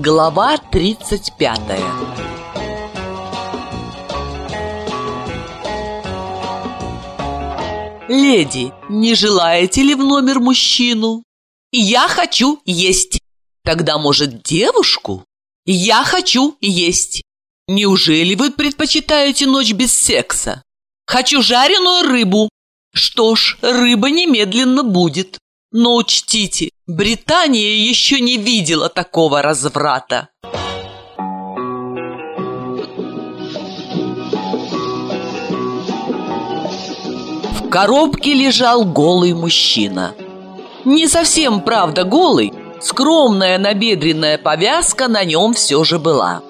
Глава 35 Леди, не желаете ли в номер мужчину? Я хочу есть. Тогда, может, девушку? Я хочу есть. Неужели вы предпочитаете ночь без секса? Хочу жареную рыбу. Что ж, рыба немедленно будет. Но учтите, Британия еще не видела такого разврата. В коробке лежал голый мужчина. Не совсем, правда, голый, скромная набедренная повязка на нем все же была.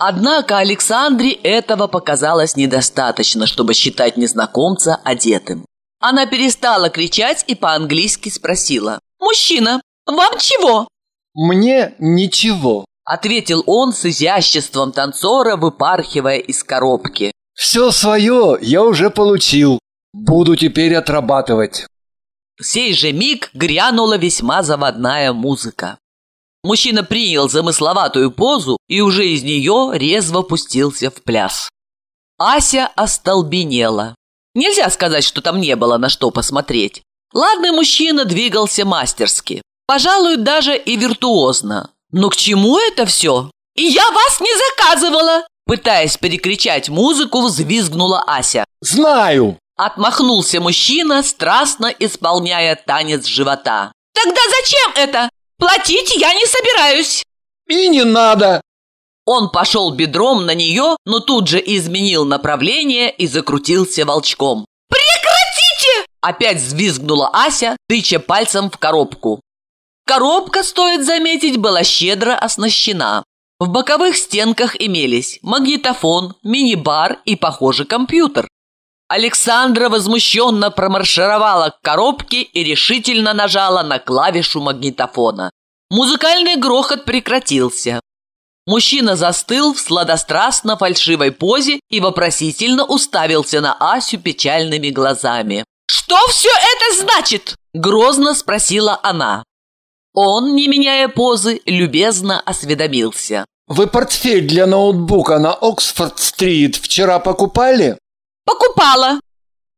Однако Александре этого показалось недостаточно, чтобы считать незнакомца одетым. Она перестала кричать и по-английски спросила. «Мужчина, вам чего?» «Мне ничего», — ответил он с изяществом танцора, выпархивая из коробки. «Все свое я уже получил. Буду теперь отрабатывать». В сей же миг грянула весьма заводная музыка. Мужчина принял замысловатую позу и уже из нее резво пустился в пляс. Ася остолбенела. Нельзя сказать, что там не было на что посмотреть. Ладный мужчина двигался мастерски. Пожалуй, даже и виртуозно. Но к чему это все? И я вас не заказывала! Пытаясь перекричать музыку, взвизгнула Ася. «Знаю!» Отмахнулся мужчина, страстно исполняя танец живота. «Тогда зачем это? Платить я не собираюсь!» «И не надо!» Он пошел бедром на нее, но тут же изменил направление и закрутился волчком. «Прекратите!» Опять взвизгнула Ася, тыча пальцем в коробку. Коробка, стоит заметить, была щедро оснащена. В боковых стенках имелись магнитофон, мини-бар и, похоже, компьютер. Александра возмущенно промаршировала к коробке и решительно нажала на клавишу магнитофона. Музыкальный грохот прекратился. Мужчина застыл в сладострастно-фальшивой позе и вопросительно уставился на Асю печальными глазами. «Что все это значит?» – грозно спросила она. Он, не меняя позы, любезно осведомился. «Вы портфель для ноутбука на Оксфорд-стрит вчера покупали?» «Покупала!»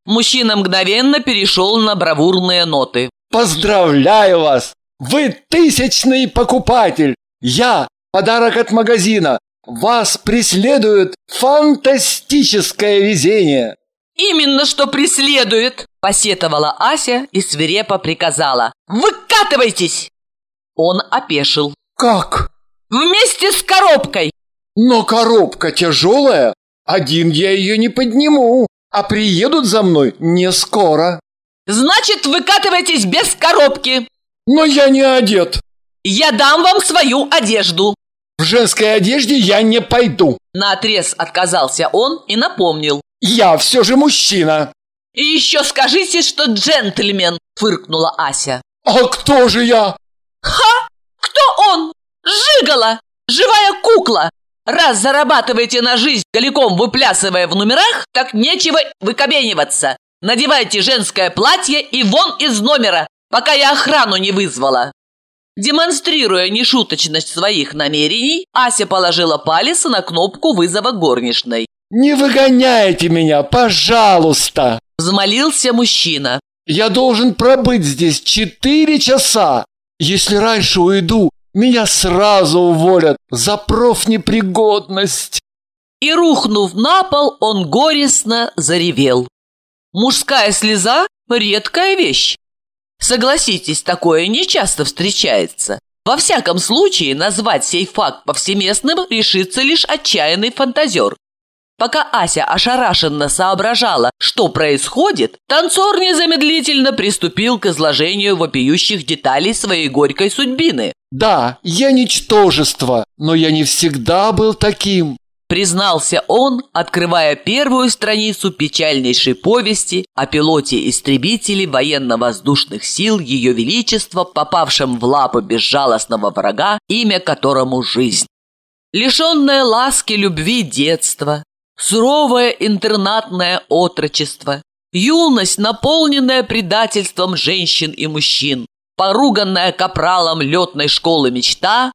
Мужчина мгновенно перешел на бравурные ноты. «Поздравляю вас! Вы тысячный покупатель! Я Подарок от магазина. Вас преследует фантастическое везение. Именно что преследует, посетовала Ася и свирепо приказала. Выкатывайтесь! Он опешил. Как? Вместе с коробкой. Но коробка тяжелая. Один я ее не подниму, а приедут за мной не скоро. Значит, выкатывайтесь без коробки. Но я не одет. Я дам вам свою одежду. В женской одежде я не пойду. На отрез отказался он и напомнил. Я все же мужчина. И еще скажите, что джентльмен, фыркнула Ася. А кто же я? Ха! Кто он? Жигала! Живая кукла! Раз зарабатываете на жизнь, далеком выплясывая в номерах, так нечего выкобениваться. Надевайте женское платье и вон из номера, пока я охрану не вызвала. Демонстрируя нешуточность своих намерений, Ася положила палец на кнопку вызова горничной. «Не выгоняйте меня, пожалуйста!» Взмолился мужчина. «Я должен пробыть здесь четыре часа. Если раньше уйду, меня сразу уволят за профнепригодность!» И, рухнув на пол, он горестно заревел. Мужская слеза – редкая вещь. Согласитесь, такое нечасто встречается. Во всяком случае, назвать сей факт повсеместным решится лишь отчаянный фантазер. Пока Ася ошарашенно соображала, что происходит, танцор незамедлительно приступил к изложению вопиющих деталей своей горькой судьбины. «Да, я ничтожество, но я не всегда был таким признался он, открывая первую страницу печальнейшей повести о пилоте истребителей военно-воздушных сил Ее Величества, попавшем в лапы безжалостного врага, имя которому жизнь. Лишенное ласки любви детства, суровое интернатное отрочество, юность, наполненная предательством женщин и мужчин, поруганная капралом летной школы мечта,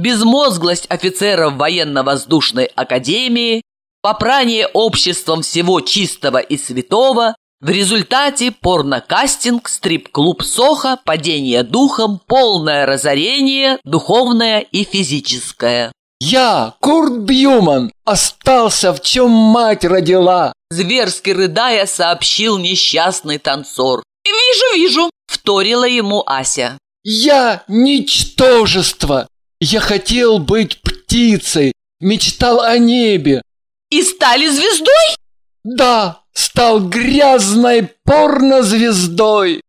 безмозглость офицеров военно-воздушной академии, попрание обществом всего чистого и святого, в результате порнокастинг, стрип-клуб Соха, падение духом, полное разорение, духовное и физическое. Я, Курт Бьюман, остался в чем мать родила. Зверски рыдая, сообщил несчастный танцор. «Вижу, вижу!» – вторила ему Ася. Я ничтожество. Я хотел быть птицей, мечтал о небе. И стали звездой? Да, стал грязной порнозвездой.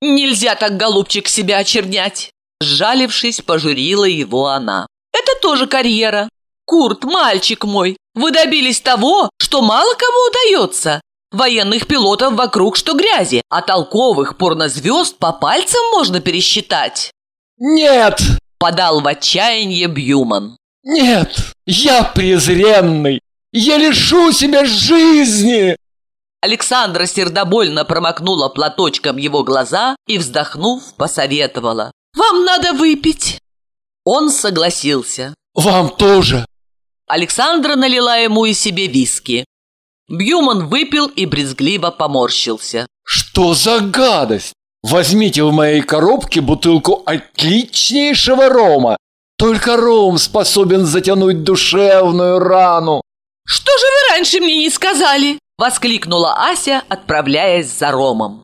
Нельзя так, голубчик, себя очернять. Сжалившись, пожурила его она. Это тоже карьера. Курт, мальчик мой, вы добились того, что мало кому удается. Военных пилотов вокруг что грязи, а толковых порнозвезд по пальцам можно пересчитать. Нет! Подал в отчаяние Бьюман. Нет, я презренный. Я лишу себя жизни. Александра сердобольно промокнула платочком его глаза и, вздохнув, посоветовала. «Вам надо выпить!» Он согласился. «Вам тоже!» Александра налила ему и себе виски. Бьюман выпил и брезгливо поморщился. «Что за гадость? Возьмите в моей коробке бутылку отличнейшего рома. Только ром способен затянуть душевную рану». «Что же вы раньше мне не сказали?» Воскликнула Ася, отправляясь за ромом.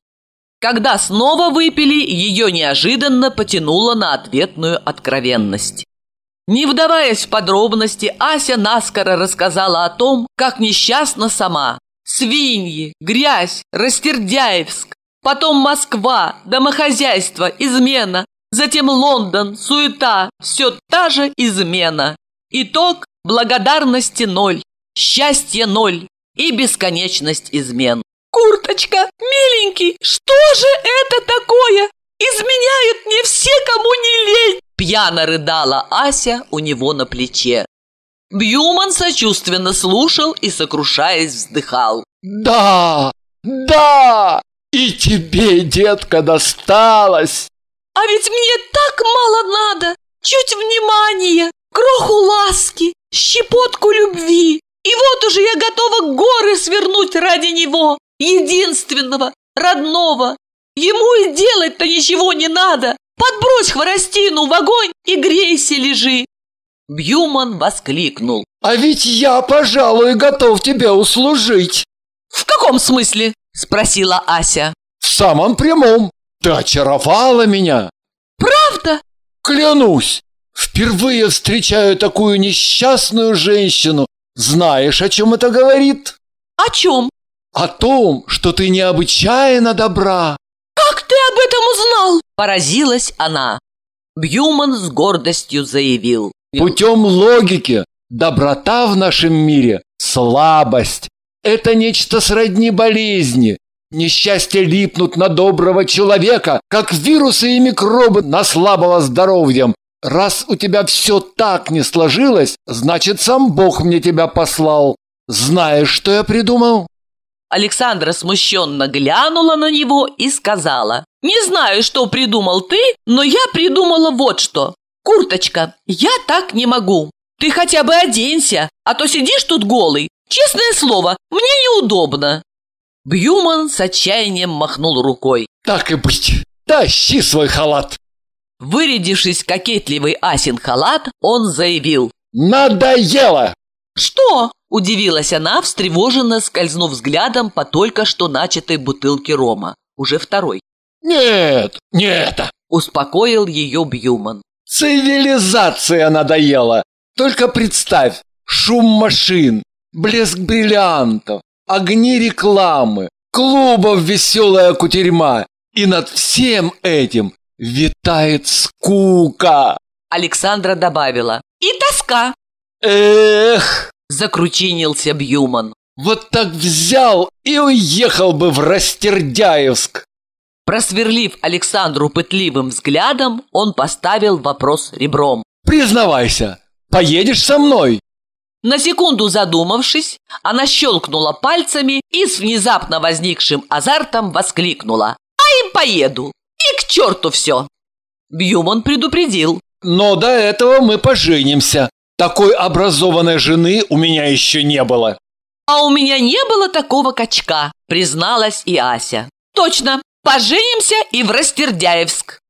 Когда снова выпили, ее неожиданно потянуло на ответную откровенность. Не вдаваясь в подробности, Ася наскоро рассказала о том, как несчастна сама. Свиньи, грязь, Растердяевск, потом Москва, домохозяйство, измена, затем Лондон, суета, все та же измена. Итог – благодарности ноль, счастья ноль, и бесконечность измен. «Курточка, миленький, что же это такое? Изменяют мне все, кому не лень!» Пьяно рыдала Ася у него на плече. Бьюман сочувственно слушал и, сокрушаясь, вздыхал. «Да, да, и тебе, детка, досталось!» «А ведь мне так мало надо! Чуть внимания, кроху ласки, щепотку любви, и вот уже я готова горы свернуть ради него, единственного, родного. Ему и делать-то ничего не надо. Подбрось хворостину в огонь и грейся лежи. Бьюман воскликнул. А ведь я, пожалуй, готов тебе услужить. В каком смысле? Спросила Ася. В самом прямом. Ты очаровала меня. Правда? Клянусь. Впервые встречаю такую несчастную женщину, знаешь, о чем это говорит? О чем? О том, что ты необычайно добра. Как ты об этом узнал? Поразилась она. Бьюман с гордостью заявил. Путем логики, доброта в нашем мире – слабость. Это нечто сродни болезни. Несчастья липнут на доброго человека, как вирусы и микробы на слабого здоровьем. Раз у тебя все так не сложилось, значит, сам Бог мне тебя послал. Знаешь, что я придумал?» Александра смущенно глянула на него и сказала, «Не знаю, что придумал ты, но я придумала вот что. Курточка, я так не могу. Ты хотя бы оденься, а то сидишь тут голый. Честное слово, мне неудобно». Бьюман с отчаянием махнул рукой. «Так и быть, тащи свой халат!» Вырядившись в кокетливый Асин халат, он заявил «Надоело!» «Что?» – удивилась она, встревоженно скользнув взглядом по только что начатой бутылке рома. Уже второй. «Нет, не это!» – успокоил ее Бьюман. «Цивилизация надоела! Только представь, шум машин, блеск бриллиантов, огни рекламы, клубов веселая кутерьма. И над всем этим Витает скука. Александра добавила. И тоска. Эх, закручинился Бьюман. Вот так взял и уехал бы в Растердяевск. Просверлив Александру пытливым взглядом, он поставил вопрос ребром. «Признавайся, поедешь со мной?» На секунду задумавшись, она щелкнула пальцами и с внезапно возникшим азартом воскликнула. «А им поеду!» И к черту все!» Бьюман предупредил. Но до этого мы поженимся. Такой образованной жены у меня еще не было. А у меня не было такого качка, призналась и Ася. Точно, поженимся и в Растердяевск.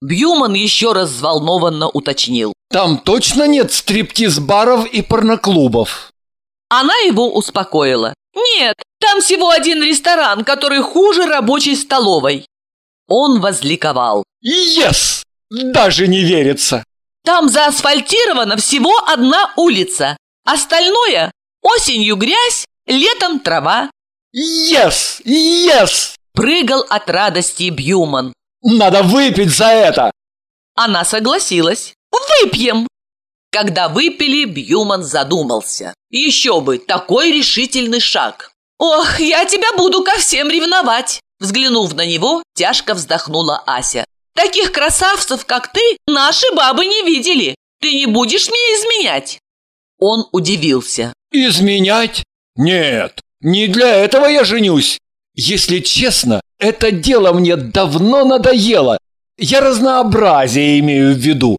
Бьюман еще раз взволнованно уточнил. Там точно нет стриптиз-баров и порноклубов? Она его успокоила. Нет, там всего один ресторан, который хуже рабочей столовой. Он возликовал. Yes! Даже не верится. Там заасфальтирована всего одна улица. Остальное – осенью грязь, летом трава. Yes! Yes! Прыгал от радости Бьюман. Надо выпить за это! Она согласилась. Выпьем! Когда выпили, Бьюман задумался. Еще бы, такой решительный шаг. «Ох, я тебя буду ко всем ревновать!» Взглянув на него, тяжко вздохнула Ася. «Таких красавцев, как ты, наши бабы не видели. Ты не будешь мне изменять?» Он удивился. «Изменять? Нет, не для этого я женюсь. Если честно, это дело мне давно надоело. Я разнообразие имею в виду.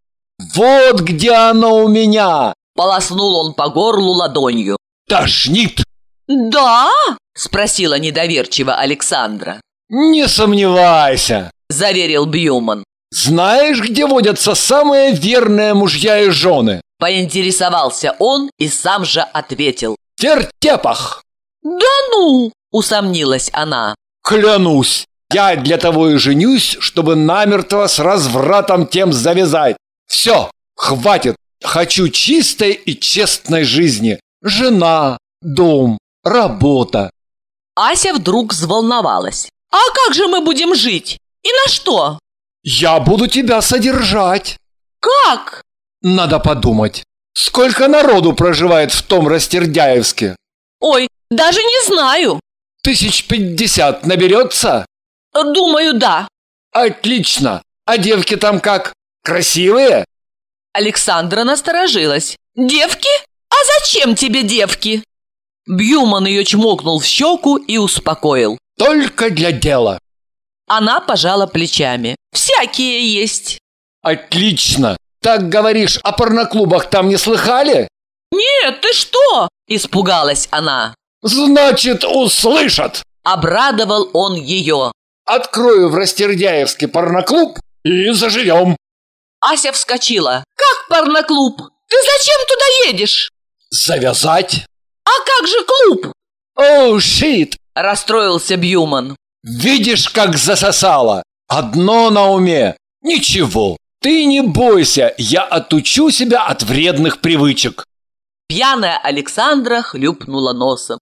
Вот где оно у меня!» Полоснул он по горлу ладонью. «Тошнит!» «Да?» – спросила недоверчиво Александра. «Не сомневайся!» – заверил Бьюман. «Знаешь, где водятся самые верные мужья и жены?» Поинтересовался он и сам же ответил. «В тертепах!» «Да ну!» – усомнилась она. «Клянусь! Я для того и женюсь, чтобы намертво с развратом тем завязать. Все, хватит! Хочу чистой и честной жизни. Жена, дом, работа. Ася вдруг взволновалась. А как же мы будем жить? И на что? Я буду тебя содержать. Как? Надо подумать. Сколько народу проживает в том Растердяевске? Ой, даже не знаю. Тысяч пятьдесят наберется? Думаю, да. Отлично. А девки там как? Красивые? Александра насторожилась. Девки? А зачем тебе девки? Бьюман ее чмокнул в щеку и успокоил. Только для дела. Она пожала плечами. Всякие есть. Отлично. Так говоришь, о порноклубах там не слыхали? Нет, ты что? Испугалась она. Значит, услышат. Обрадовал он ее. Открою в Растердяевске порноклуб и заживем. Ася вскочила. Как порноклуб? Ты зачем туда едешь? Завязать. А как же клуб? Оу, oh, щит! Расстроился Бьюман. Видишь, как засосало? Одно на уме. Ничего, ты не бойся, я отучу себя от вредных привычек. Пьяная Александра хлюпнула носом.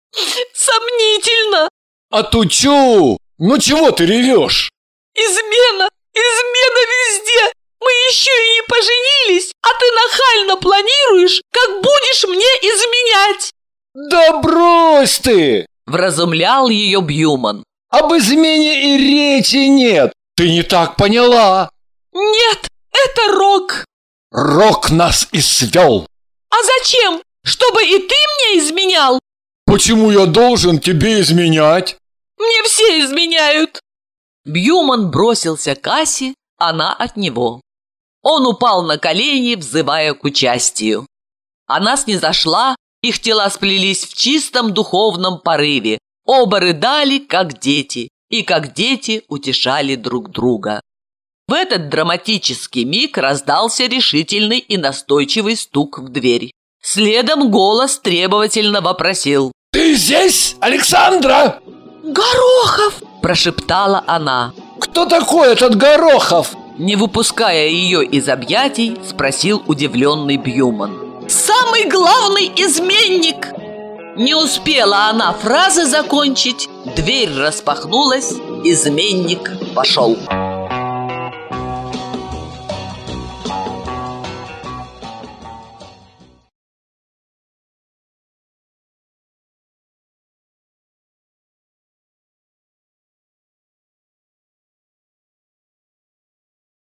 Сомнительно. Отучу! Ну чего ты ревешь? Измена! Измена везде! Мы еще и не поженились, а ты нахально планируешь, как будешь мне изменять!» «Да брось ты!» – вразумлял ее Бьюман. «Об измене и речи нет! Ты не так поняла!» «Нет, это рок!» «Рок нас и свел!» «А зачем? Чтобы и ты мне изменял?» «Почему я должен тебе изменять?» «Мне все изменяют!» Бьюман бросился к Асе, она от него. Он упал на колени, взывая к участию. Она снизошла, их тела сплелись в чистом духовном порыве. Оба рыдали, как дети, и как дети утешали друг друга. В этот драматический миг раздался решительный и настойчивый стук в дверь. Следом голос требовательно вопросил. «Ты здесь, Александра?» «Горохов!» – прошептала она. «Кто такой этот Горохов?» Не выпуская ее из объятий, спросил удивленный Бьюман. «Самый главный изменник!» Не успела она фразы закончить, дверь распахнулась, изменник пошел.